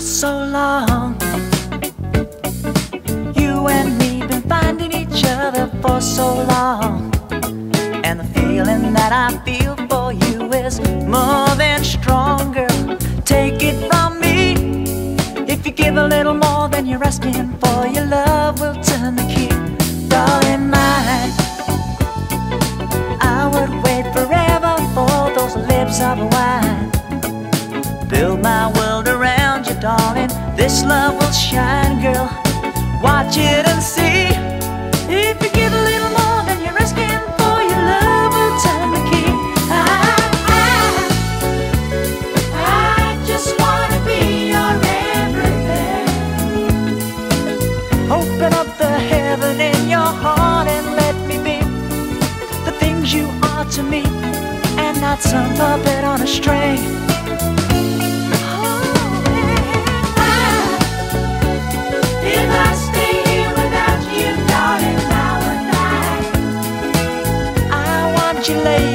so long. You and me been finding each other for so long. And the feeling that I feel for you is more than stronger. Take it from me. If you give a little more than you're asking for, your love will turn the key. Darling, mine. I would wait forever for those lips of wine. Build my world. This love will shine, girl. Watch it and see. If you give a little more than you're asking for, your love will turn the key. I, I, I just wanna be your everything. Open up the heaven in your heart and let me be the things you are to me, and not some puppet on a string. I